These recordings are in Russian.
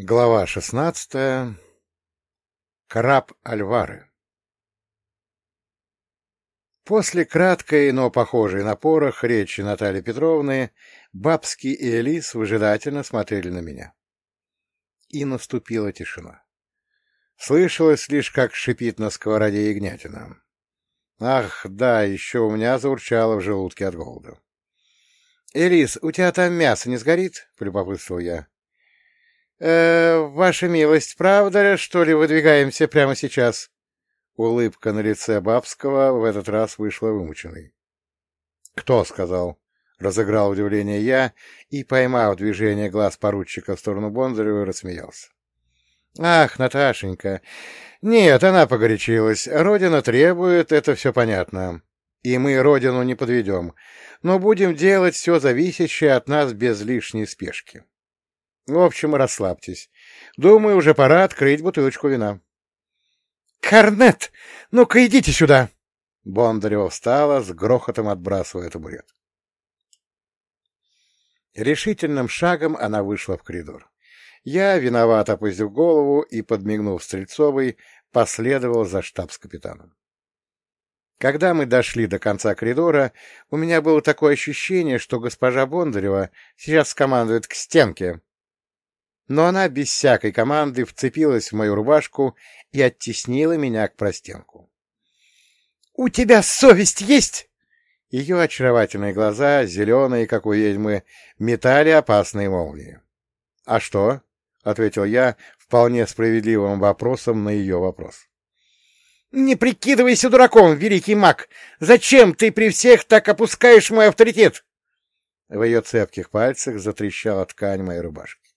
Глава шестнадцатая. Краб Альвары После краткой, но похожей на порох речи Натальи Петровны, Бабский и Элис выжидательно смотрели на меня. И наступила тишина. Слышалось лишь, как шипит на сковороде ягнятина. Ах, да, еще у меня заурчало в желудке от голода. — Элис, у тебя там мясо не сгорит? — полюбопытствовал я. «Э, «Ваша милость, правда, что ли, выдвигаемся прямо сейчас?» Улыбка на лице Бабского в этот раз вышла вымученной. «Кто сказал?» — разыграл удивление я и, поймав движение глаз поручика в сторону Бондарева, рассмеялся. «Ах, Наташенька! Нет, она погорячилась. Родина требует, это все понятно. И мы Родину не подведем, но будем делать все зависящее от нас без лишней спешки». В общем, расслабьтесь. Думаю, уже пора открыть бутылочку вина. — Корнет! Ну-ка идите сюда! Бондарева встала, с грохотом отбрасывая табурет. Решительным шагом она вышла в коридор. Я, виноват опустив голову и, подмигнув Стрельцовой, последовал за штабс-капитаном. Когда мы дошли до конца коридора, у меня было такое ощущение, что госпожа Бондарева сейчас командует к стенке, но она без всякой команды вцепилась в мою рубашку и оттеснила меня к простенку. — У тебя совесть есть? Ее очаровательные глаза, зеленые, как у ведьмы, метали опасные молнии. — А что? — ответил я вполне справедливым вопросом на ее вопрос. — Не прикидывайся дураком, великий маг! Зачем ты при всех так опускаешь мой авторитет? В ее цепких пальцах затрещала ткань моей рубашки.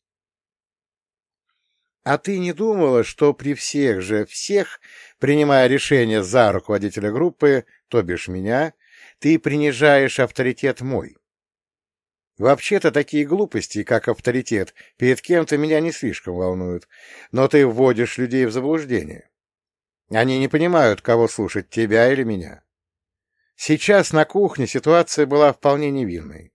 А ты не думала, что при всех же всех, принимая решение за руководителя группы, то бишь меня, ты принижаешь авторитет мой? Вообще-то такие глупости, как авторитет, перед кем-то меня не слишком волнуют, но ты вводишь людей в заблуждение. Они не понимают, кого слушать, тебя или меня. Сейчас на кухне ситуация была вполне невинной.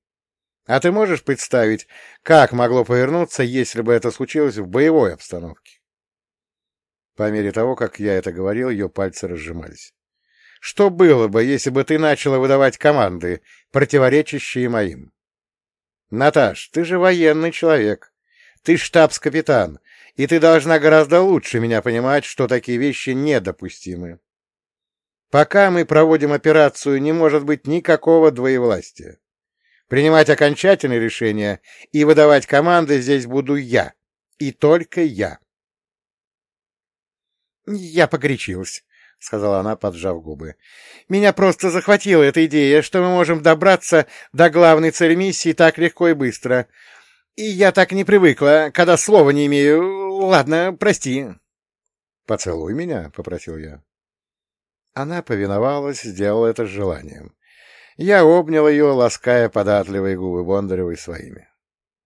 А ты можешь представить, как могло повернуться, если бы это случилось в боевой обстановке? По мере того, как я это говорил, ее пальцы разжимались. Что было бы, если бы ты начала выдавать команды, противоречащие моим? Наташ, ты же военный человек. Ты штабс-капитан, и ты должна гораздо лучше меня понимать, что такие вещи недопустимы. Пока мы проводим операцию, не может быть никакого двоевластия. Принимать окончательные решения и выдавать команды здесь буду я. И только я. Я погорячилась, — сказала она, поджав губы. — Меня просто захватила эта идея, что мы можем добраться до главной цели миссии так легко и быстро. И я так не привыкла, когда слова не имею. Ладно, прости. — Поцелуй меня, — попросил я. Она повиновалась, сделала это с желанием. Я обнял ее, лаская податливые губы Бондаревой своими.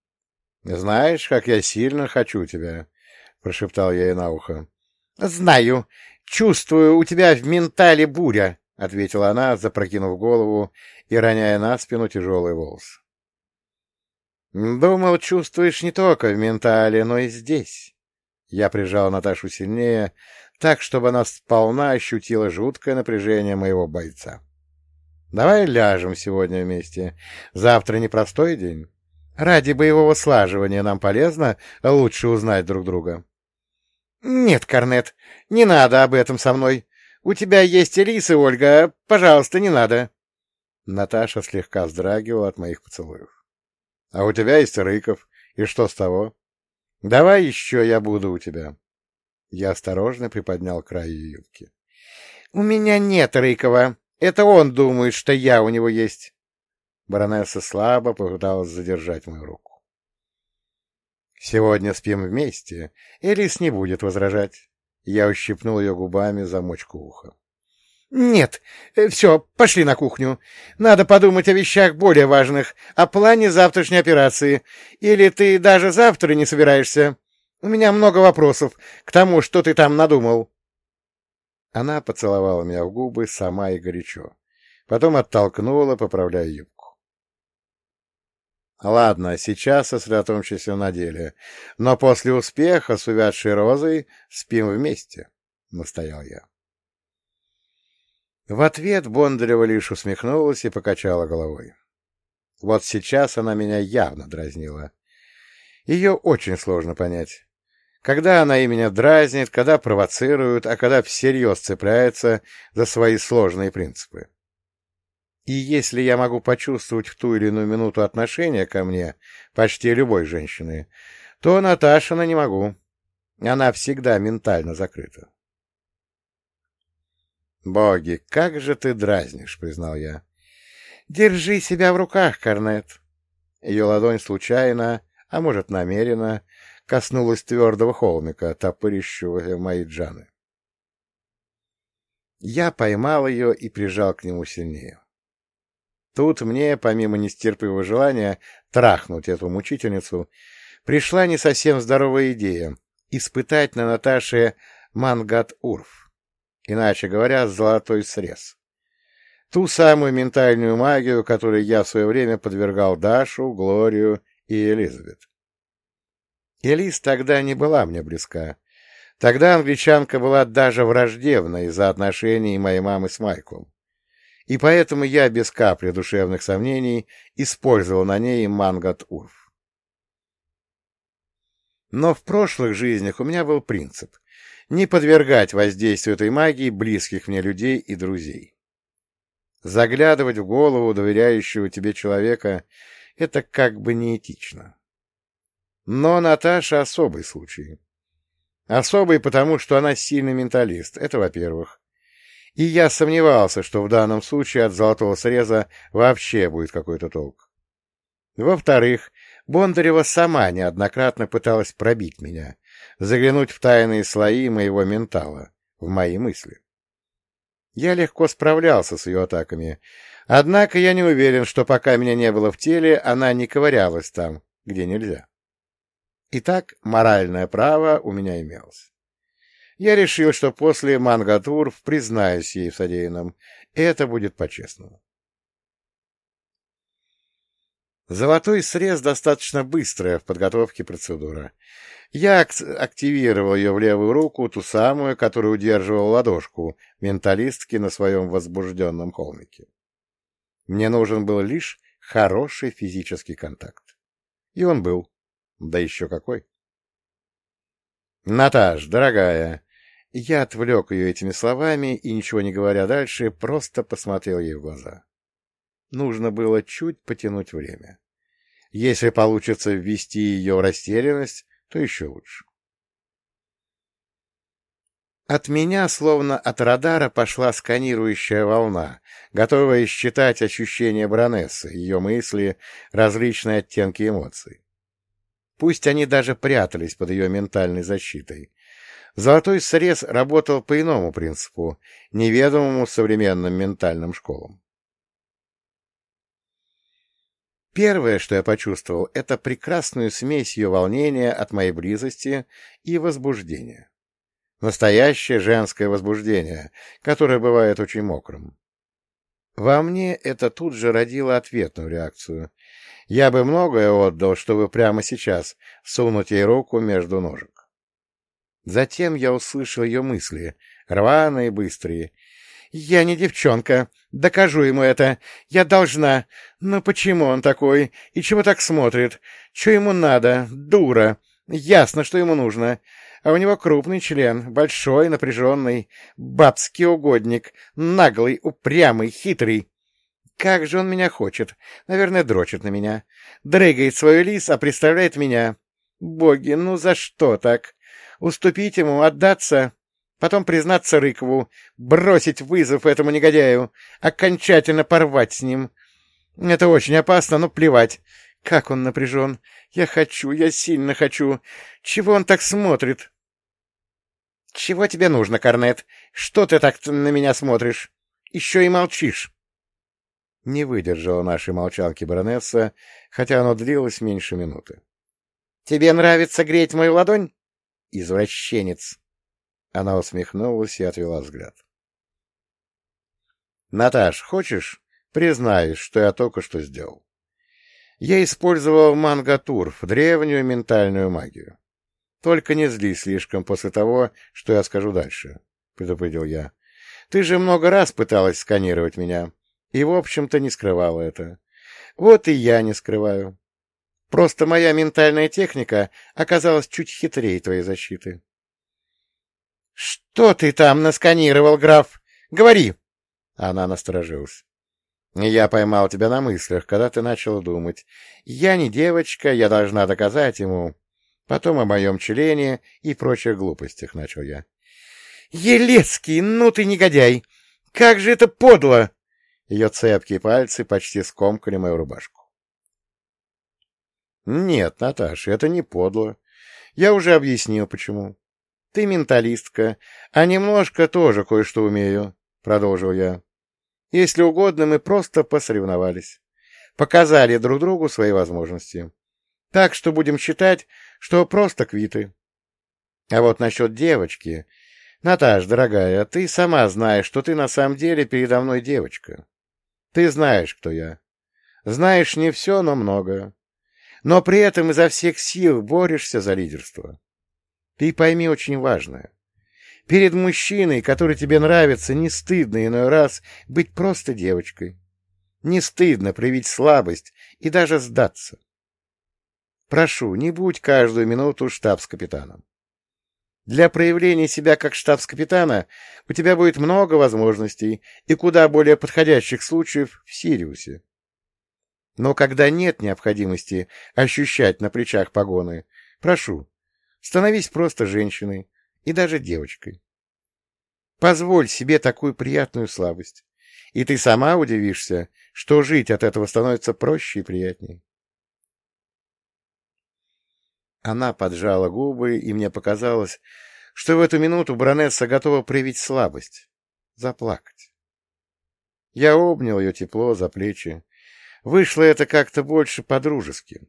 — Знаешь, как я сильно хочу тебя, — прошептал я ей на ухо. — Знаю. Чувствую, у тебя в ментале буря, — ответила она, запрокинув голову и роняя на спину тяжелый волос. — Думал, чувствуешь не только в ментале, но и здесь. Я прижал Наташу сильнее, так, чтобы она сполна ощутила жуткое напряжение моего бойца. — Давай ляжем сегодня вместе. Завтра непростой день. Ради боевого слаживания нам полезно лучше узнать друг друга. — Нет, Корнет, не надо об этом со мной. У тебя есть Элиса, Ольга. Пожалуйста, не надо. Наташа слегка вздрагивала от моих поцелуев. — А у тебя есть Рыков. И что с того? Давай еще я буду у тебя. Я осторожно приподнял край ее юбки. — У меня нет Рыкова, это он думает, что я у него есть. Баронесса слабо попыталась задержать мою руку. Сегодня спим вместе. Элис не будет возражать. Я ущипнул ее губами замочку уха. «Нет, э, все, пошли на кухню. Надо подумать о вещах более важных, о плане завтрашней операции. Или ты даже завтра не собираешься? У меня много вопросов к тому, что ты там надумал». Она поцеловала меня в губы сама и горячо. Потом оттолкнула, поправляя юбку. Ладно, сейчас сосредоточимся на деле, но после успеха с увядшей розой спим вместе, — настоял я. В ответ Бондарева лишь усмехнулась и покачала головой. Вот сейчас она меня явно дразнила. Ее очень сложно понять. Когда она и меня дразнит, когда провоцирует, а когда всерьез цепляется за свои сложные принципы. И если я могу почувствовать в ту или иную минуту отношение ко мне почти любой женщины, то Наташина не могу. Она всегда ментально закрыта. «Боги, как же ты дразнишь!» — признал я. «Держи себя в руках, Корнет!» Ее ладонь случайно, а может намеренно, коснулась твердого холмика, топырящего мои джаны. Я поймал ее и прижал к нему сильнее. Тут мне, помимо нестерпивого желания трахнуть эту мучительницу, пришла не совсем здоровая идея — испытать на Наташе мангат-урф, иначе говоря, золотой срез. Ту самую ментальную магию, которой я в свое время подвергал Дашу, Глорию и Элизабет. Элис тогда не была мне близка. Тогда англичанка была даже враждебна из-за отношений моей мамы с Майклом и поэтому я без капли душевных сомнений использовал на ней мангат-урф. Но в прошлых жизнях у меня был принцип — не подвергать воздействию этой магии близких мне людей и друзей. Заглядывать в голову доверяющего тебе человека — это как бы неэтично. Но Наташа — особый случай. Особый потому, что она сильный менталист, это во-первых и я сомневался, что в данном случае от золотого среза вообще будет какой-то толк. Во-вторых, Бондарева сама неоднократно пыталась пробить меня, заглянуть в тайные слои моего ментала, в мои мысли. Я легко справлялся с ее атаками, однако я не уверен, что пока меня не было в теле, она не ковырялась там, где нельзя. Итак, моральное право у меня имелось. Я решил, что после Мангатур признаюсь ей в содеянном. Это будет по-честному. Золотой срез достаточно быстрая в подготовке процедура. Я активировал ее в левую руку, ту самую, которая удерживала ладошку менталистки на своем возбужденном холмике. Мне нужен был лишь хороший физический контакт. И он был. Да еще какой. «Наташ, дорогая, я отвлек ее этими словами и, ничего не говоря дальше, просто посмотрел ей в глаза. Нужно было чуть потянуть время. Если получится ввести ее в растерянность, то еще лучше. От меня, словно от радара, пошла сканирующая волна, готовая считать ощущения баронессы, ее мысли, различные оттенки эмоций. Пусть они даже прятались под ее ментальной защитой, Золотой срез работал по иному принципу, неведомому современным ментальным школам. Первое, что я почувствовал, это прекрасную смесь ее волнения от моей близости и возбуждения. Настоящее женское возбуждение, которое бывает очень мокрым. Во мне это тут же родило ответную реакцию. Я бы многое отдал, чтобы прямо сейчас сунуть ей руку между ножек. Затем я услышал ее мысли, рваные, быстрые. «Я не девчонка. Докажу ему это. Я должна. Но почему он такой? И чего так смотрит? Что ему надо? Дура. Ясно, что ему нужно. А у него крупный член, большой, напряженный, бабский угодник, наглый, упрямый, хитрый. Как же он меня хочет. Наверное, дрочит на меня. Дрыгает свою лис, а представляет меня. Боги, ну за что так? уступить ему, отдаться, потом признаться Рыкову, бросить вызов этому негодяю, окончательно порвать с ним. Это очень опасно, но плевать. Как он напряжен. Я хочу, я сильно хочу. Чего он так смотрит? — Чего тебе нужно, Корнет? Что ты так на меня смотришь? Еще и молчишь. Не выдержала нашей молчалки баронесса, хотя оно длилось меньше минуты. — Тебе нравится греть мою ладонь? Извращенец! Она усмехнулась и отвела взгляд. — Наташ, хочешь, признаюсь, что я только что сделал? Я использовал мангатурф, древнюю ментальную магию. Только не зли слишком после того, что я скажу дальше, — предупредил я. Ты же много раз пыталась сканировать меня, и, в общем-то, не скрывала это. Вот и я не скрываю. Просто моя ментальная техника оказалась чуть хитрее твоей защиты. — Что ты там насканировал, граф? Говори! Она насторожилась. Я поймал тебя на мыслях, когда ты начал думать. Я не девочка, я должна доказать ему. Потом о моем члене и прочих глупостях начал я. — Елецкий, ну ты негодяй! Как же это подло! Ее цепкие пальцы почти скомкали мою рубашку. — Нет, Наташа, это не подло. Я уже объяснил, почему. Ты менталистка, а немножко тоже кое-что умею, — продолжил я. Если угодно, мы просто посоревновались. Показали друг другу свои возможности. Так что будем считать, что просто квиты. А вот насчет девочки... Наташ, дорогая, ты сама знаешь, что ты на самом деле передо мной девочка. Ты знаешь, кто я. Знаешь не все, но много. Но при этом изо всех сил борешься за лидерство. Ты пойми очень важное. Перед мужчиной, который тебе нравится, не стыдно иной раз быть просто девочкой. Не стыдно проявить слабость и даже сдаться. Прошу, не будь каждую минуту штабс-капитаном. Для проявления себя как штабс-капитана у тебя будет много возможностей и куда более подходящих случаев в Сириусе. Но когда нет необходимости ощущать на плечах погоны, прошу, становись просто женщиной и даже девочкой. Позволь себе такую приятную слабость, и ты сама удивишься, что жить от этого становится проще и приятнее. Она поджала губы, и мне показалось, что в эту минуту баронесса готова проявить слабость, заплакать. Я обнял ее тепло за плечи. Вышло это как-то больше по-дружески.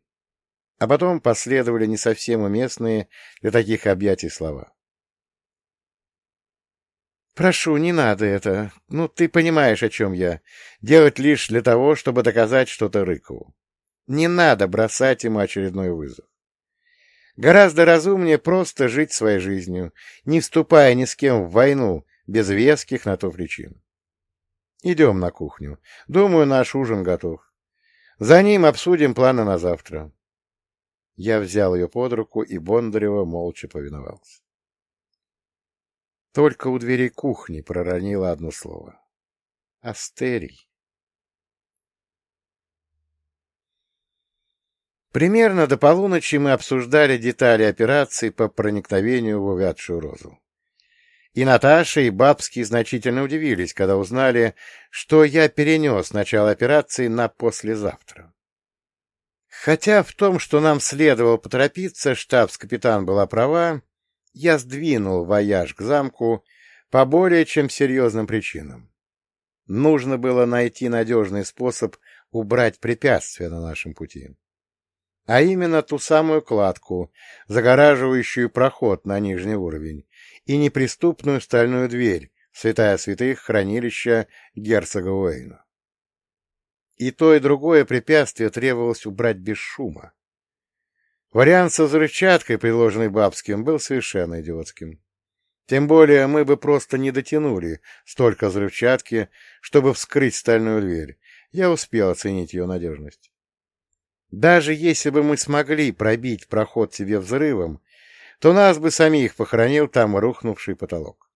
А потом последовали не совсем уместные для таких объятий слова. «Прошу, не надо это. Ну, ты понимаешь, о чем я. Делать лишь для того, чтобы доказать что-то Рыкову. Не надо бросать ему очередной вызов. Гораздо разумнее просто жить своей жизнью, не вступая ни с кем в войну, без веских на то причин. Идем на кухню. Думаю, наш ужин готов. За ним обсудим планы на завтра. Я взял ее под руку, и Бондарева молча повиновался. Только у двери кухни проронила одно слово. Астерий. Примерно до полуночи мы обсуждали детали операции по проникновению в увядшую розу. И Наташа, и Бабский значительно удивились, когда узнали, что я перенес начало операции на послезавтра. Хотя в том, что нам следовало поторопиться, штабс-капитан была права, я сдвинул вояж к замку по более чем серьезным причинам. Нужно было найти надежный способ убрать препятствия на нашем пути а именно ту самую кладку, загораживающую проход на нижний уровень, и неприступную стальную дверь, святая святых хранилища герцога Уэйна. И то, и другое препятствие требовалось убрать без шума. Вариант со взрывчаткой, предложенный Бабским, был совершенно идиотским. Тем более мы бы просто не дотянули столько взрывчатки, чтобы вскрыть стальную дверь. Я успел оценить ее надежность. Даже если бы мы смогли пробить проход себе взрывом, то нас бы самих похоронил там рухнувший потолок.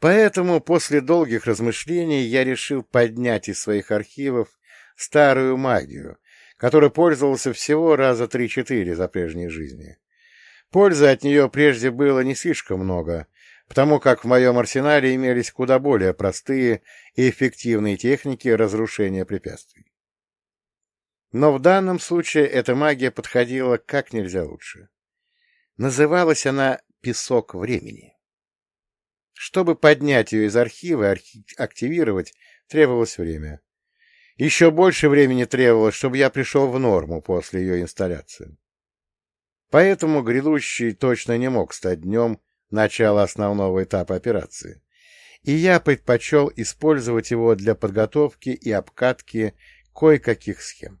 Поэтому после долгих размышлений я решил поднять из своих архивов старую магию, которой пользовался всего раза три-четыре за прежней жизни. Пользы от нее прежде было не слишком много, потому как в моем арсенале имелись куда более простые и эффективные техники разрушения препятствий. Но в данном случае эта магия подходила как нельзя лучше. Называлась она «песок времени». Чтобы поднять ее из архива и активировать, требовалось время. Еще больше времени требовалось, чтобы я пришел в норму после ее инсталляции. Поэтому грядущий точно не мог стать днем начала основного этапа операции. и я предпочел использовать его для подготовки и обкатки кое-каких схем.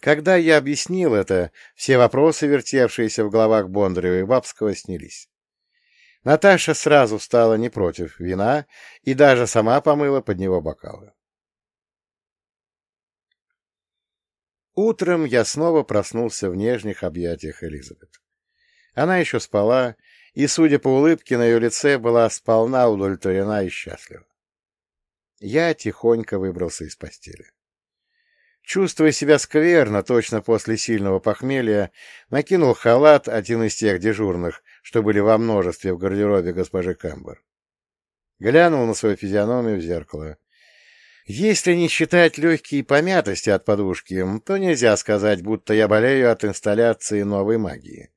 Когда я объяснил это, все вопросы, вертевшиеся в головах Бондарева и Бабского, снялись. Наташа сразу стала не против вина и даже сама помыла под него бокалы. Утром я снова проснулся в нежных объятиях Элизабет. Она еще спала, и, судя по улыбке на ее лице, была сполна удовлетворена и счастлива. Я тихонько выбрался из постели. Чувствуя себя скверно, точно после сильного похмелья, накинул халат, один из тех дежурных, что были во множестве в гардеробе госпожи Камбер. Глянул на свою физиономию в зеркало. Если не считать легкие помятости от подушки, то нельзя сказать, будто я болею от инсталляции новой магии.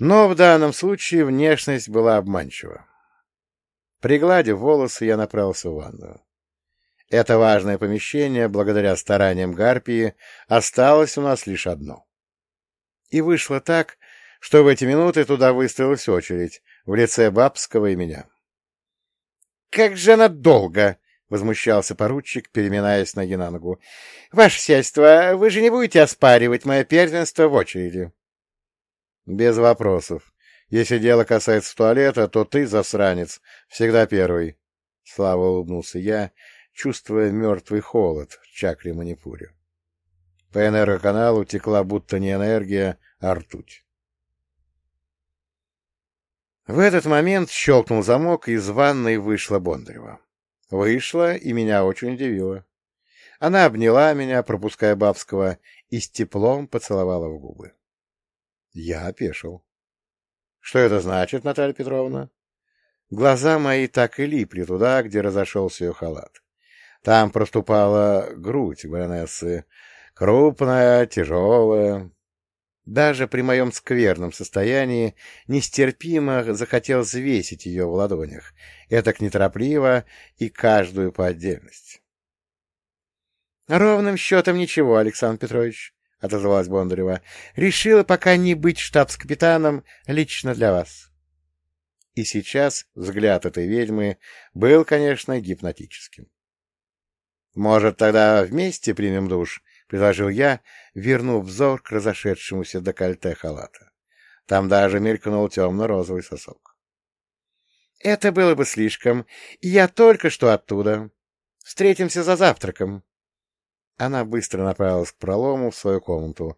Но в данном случае внешность была обманчива. Пригладив волосы, я направился в ванную. Это важное помещение, благодаря стараниям Гарпии, осталось у нас лишь одно. И вышло так, что в эти минуты туда выстроилась очередь в лице Бабского и меня. — Как же она долго! — возмущался поручик, переминаясь ноги на ногу. — Ваше сельство, вы же не будете оспаривать мое первенство в очереди? — Без вопросов. Если дело касается туалета, то ты, засранец, всегда первый. Слава улыбнулся я чувствуя мертвый холод в чакре Манипуре. По энергоканалу текла будто не энергия, а ртуть. В этот момент щелкнул замок, и из ванной вышла Бондарева. Вышла, и меня очень удивило. Она обняла меня, пропуская Бабского, и с теплом поцеловала в губы. Я опешил. — Что это значит, Наталья Петровна? Глаза мои так и липли туда, где разошелся ее халат. Там проступала грудь баронессы, крупная, тяжелая. Даже при моем скверном состоянии нестерпимо захотел взвесить ее в ладонях, этак неторопливо и каждую по отдельности. — Ровным счетом ничего, Александр Петрович, — отозвалась Бондарева. — Решила пока не быть штабс-капитаном лично для вас. И сейчас взгляд этой ведьмы был, конечно, гипнотическим. «Может, тогда вместе примем душ?» — предложил я, вернув взор к разошедшемуся декольте халата. Там даже мелькнул темно-розовый сосок. «Это было бы слишком. Я только что оттуда. Встретимся за завтраком». Она быстро направилась к пролому в свою комнату,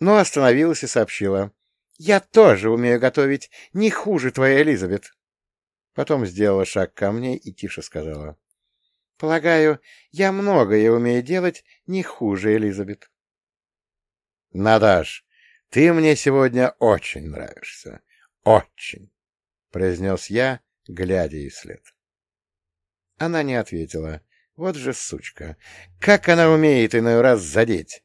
но остановилась и сообщила. «Я тоже умею готовить, не хуже твоей Элизабет». Потом сделала шаг ко мне и тише сказала. Полагаю, я многое умею делать не хуже Элизабет. — Надаш, ты мне сегодня очень нравишься. Очень, — произнес я, глядя ей вслед. Она не ответила. Вот же сучка. Как она умеет иной раз задеть.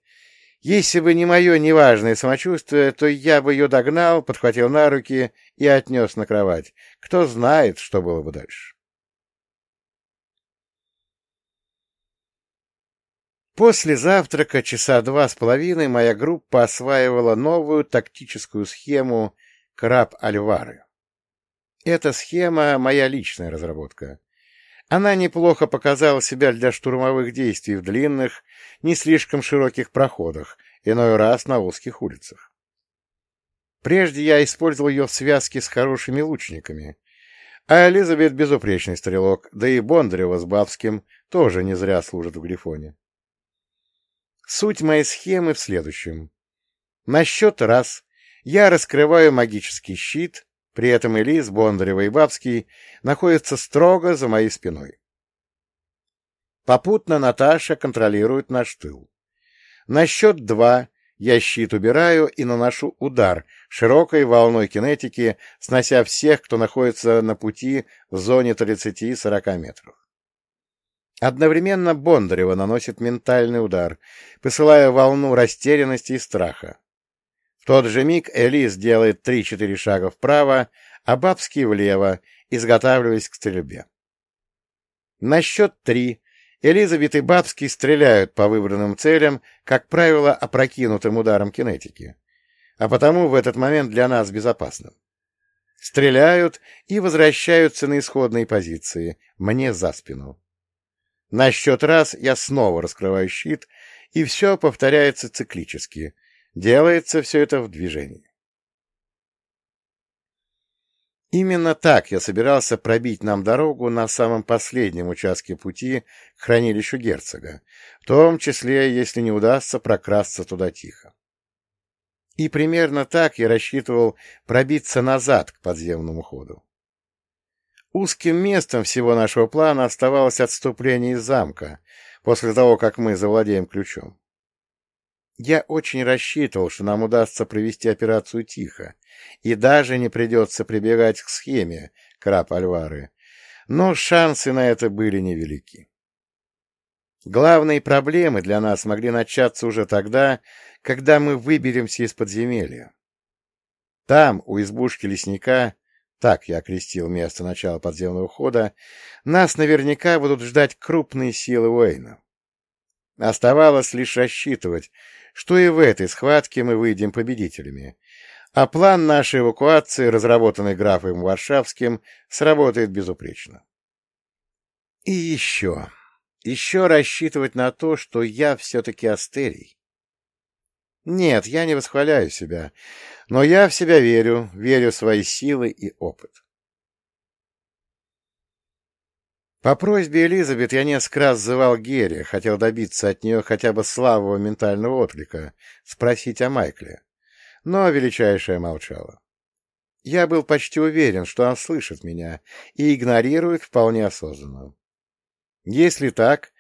Если бы не мое неважное самочувствие, то я бы ее догнал, подхватил на руки и отнес на кровать. Кто знает, что было бы дальше. После завтрака часа два с половиной моя группа осваивала новую тактическую схему «Краб-Альвары». Эта схема — моя личная разработка. Она неплохо показала себя для штурмовых действий в длинных, не слишком широких проходах, иной раз на узких улицах. Прежде я использовал ее в связке с хорошими лучниками, а Элизабет — безупречный стрелок, да и Бондарева с Бабским тоже не зря служат в Грифоне. Суть моей схемы в следующем. На счет раз я раскрываю магический щит, при этом Элис, Бондарева и Бабский находятся строго за моей спиной. Попутно Наташа контролирует наш тыл. На счет два я щит убираю и наношу удар широкой волной кинетики, снося всех, кто находится на пути в зоне 30-40 метров. Одновременно Бондарева наносит ментальный удар, посылая волну растерянности и страха. В тот же миг Элис делает три-четыре шага вправо, а Бабский влево, изготавливаясь к стрельбе. На счет три Элизабет и Бабский стреляют по выбранным целям, как правило, опрокинутым ударом кинетики, а потому в этот момент для нас безопасно. Стреляют и возвращаются на исходные позиции, мне за спину. На счет раз я снова раскрываю щит, и все повторяется циклически. Делается все это в движении. Именно так я собирался пробить нам дорогу на самом последнем участке пути к хранилищу герцога, в том числе, если не удастся прокрасться туда тихо. И примерно так я рассчитывал пробиться назад к подземному ходу. Узким местом всего нашего плана оставалось отступление из замка, после того, как мы завладеем ключом. Я очень рассчитывал, что нам удастся провести операцию тихо, и даже не придется прибегать к схеме краб Альвары, но шансы на это были невелики. Главные проблемы для нас могли начаться уже тогда, когда мы выберемся из подземелья. Там, у избушки лесника, так я окрестил место начала подземного хода, нас наверняка будут ждать крупные силы Уэйна. Оставалось лишь рассчитывать, что и в этой схватке мы выйдем победителями, а план нашей эвакуации, разработанный графом Варшавским, сработает безупречно. И еще, еще рассчитывать на то, что я все-таки Астерий. Нет, я не восхваляю себя, но я в себя верю, верю в свои силы и опыт. По просьбе Элизабет я несколько раз зывал Герри, хотел добиться от нее хотя бы слабого ментального отклика, спросить о Майкле. Но величайшая молчала. Я был почти уверен, что она слышит меня и игнорирует вполне осознанно. Если так,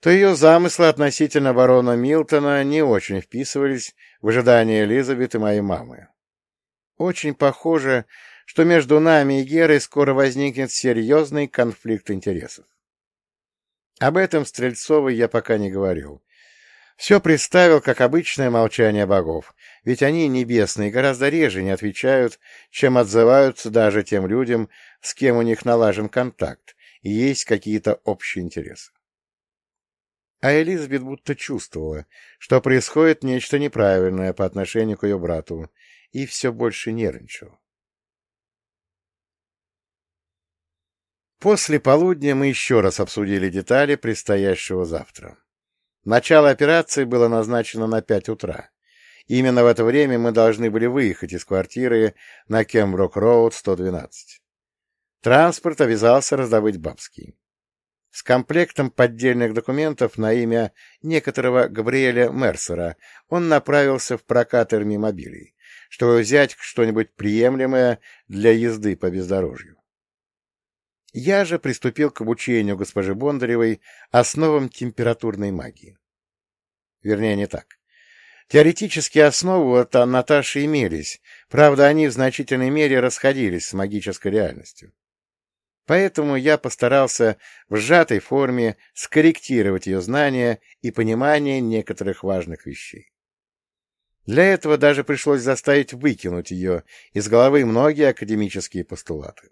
то ее замыслы относительно барона Милтона не очень вписывались в ожидания Элизабет и моей мамы. Очень похоже, что между нами и Герой скоро возникнет серьезный конфликт интересов. Об этом Стрельцовой я пока не говорил. Все представил, как обычное молчание богов, ведь они, небесные, гораздо реже не отвечают, чем отзываются даже тем людям, с кем у них налажен контакт, и есть какие-то общие интересы. А Элизабет будто чувствовала, что происходит нечто неправильное по отношению к ее брату, и все больше нервничала. После полудня мы еще раз обсудили детали предстоящего завтра. Начало операции было назначено на пять утра. Именно в это время мы должны были выехать из квартиры на Кемброк-Роуд 112. Транспорт обязался раздобыть бабский. С комплектом поддельных документов на имя некоторого Габриэля Мерсера он направился в прокат эрмимобилей, чтобы взять что-нибудь приемлемое для езды по бездорожью. Я же приступил к обучению госпожи Бондаревой основам температурной магии. Вернее, не так. Теоретические основы от Наташи имелись, правда, они в значительной мере расходились с магической реальностью. Поэтому я постарался в сжатой форме скорректировать ее знания и понимание некоторых важных вещей. Для этого даже пришлось заставить выкинуть ее из головы многие академические постулаты.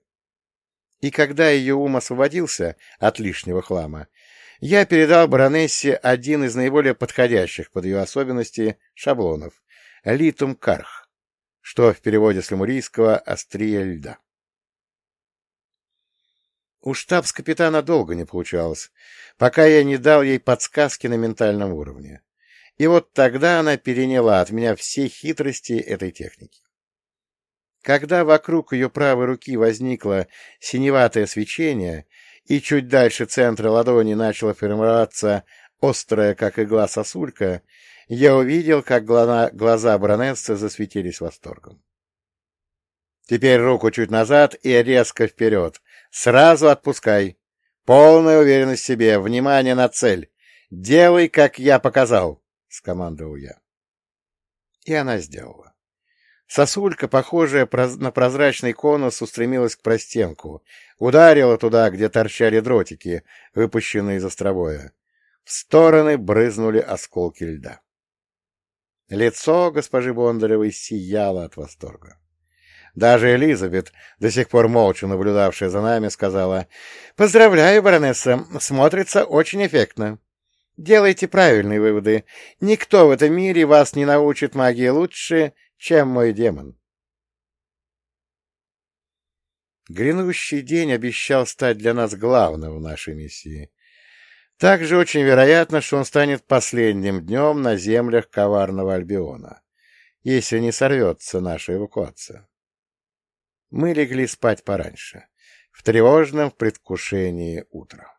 И когда ее ум освободился от лишнего хлама, я передал баронессе один из наиболее подходящих под ее особенности шаблонов — «Литум карх», что в переводе с лемурийского «острие льда». У штабс-капитана долго не получалось, пока я не дал ей подсказки на ментальном уровне. И вот тогда она переняла от меня все хитрости этой техники. Когда вокруг ее правой руки возникло синеватое свечение, и чуть дальше центра ладони начала формироваться острая, как игла, сосулька, я увидел, как глаза, глаза засветились восторгом. Теперь руку чуть назад и резко вперед. Сразу отпускай. Полная уверенность в себе. Внимание на цель. Делай, как я показал, — скомандовал я. И она сделала. Сосулька, похожая на прозрачный конус, устремилась к простенку, ударила туда, где торчали дротики, выпущенные из островоя. В стороны брызнули осколки льда. Лицо госпожи Бондаревой сияло от восторга. Даже Элизабет, до сих пор молча наблюдавшая за нами, сказала, «Поздравляю, баронесса, смотрится очень эффектно. Делайте правильные выводы. Никто в этом мире вас не научит магии лучше, чем мой демон. Грядущий день обещал стать для нас главным в нашей миссии. Также очень вероятно, что он станет последним днем на землях коварного Альбиона, если не сорвется наша эвакуация. Мы легли спать пораньше, в тревожном предвкушении утра.